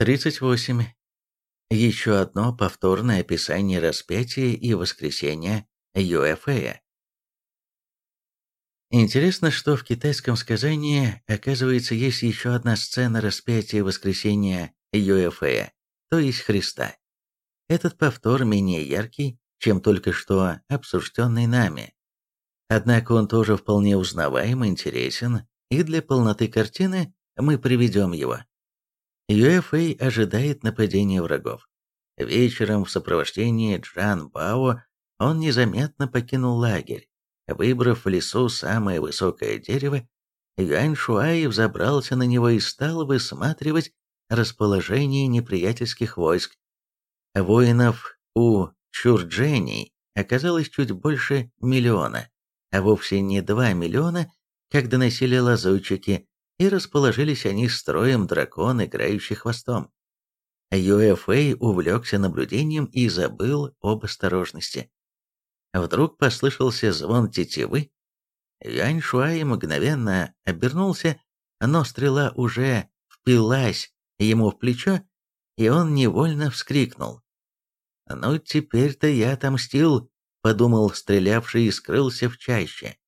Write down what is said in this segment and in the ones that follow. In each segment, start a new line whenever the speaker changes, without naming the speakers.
38. Еще одно повторное описание распятия и воскресения Юэфэя. Интересно, что в китайском сказании, оказывается, есть еще одна сцена распятия и воскресения Юэфэя, то есть Христа. Этот повтор менее яркий, чем только что обсужденный нами. Однако он тоже вполне узнаваем интересен, и для полноты картины мы приведем его. Юэфэй ожидает нападения врагов. Вечером в сопровождении Джан Бао он незаметно покинул лагерь. Выбрав в лесу самое высокое дерево, Юань Шуай взобрался на него и стал высматривать расположение неприятельских войск. Воинов у Чурдженей оказалось чуть больше миллиона, а вовсе не два миллиона, как доносили лазутчики, и расположились они строем дракон, играющий хвостом. Юэфэй увлекся наблюдением и забыл об осторожности. Вдруг послышался звон тетивы. Юань Шуай мгновенно обернулся, но стрела уже впилась ему в плечо, и он невольно вскрикнул. «Ну, теперь-то я отомстил», — подумал стрелявший и скрылся в чаще.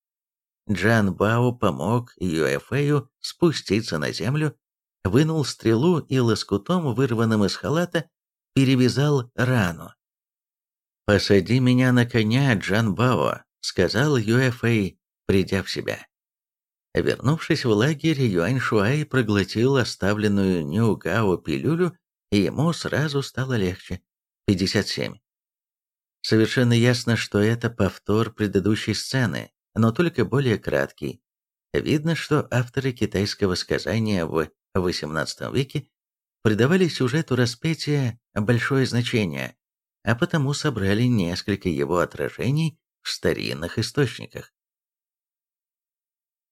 Джан Бао помог Юэфэю спуститься на землю, вынул стрелу и лоскутом, вырванным из халата, перевязал рану. «Посади меня на коня, Джан Бао», — сказал Юэфэй, придя в себя. Вернувшись в лагерь, Юань Шуай проглотил оставленную Нюгао пилюлю, и ему сразу стало легче. 57. Совершенно ясно, что это повтор предыдущей сцены, но только более краткий. Видно, что авторы китайского сказания в XVIII веке придавали сюжету распятия большое значение, а потому собрали несколько его отражений в старинных источниках.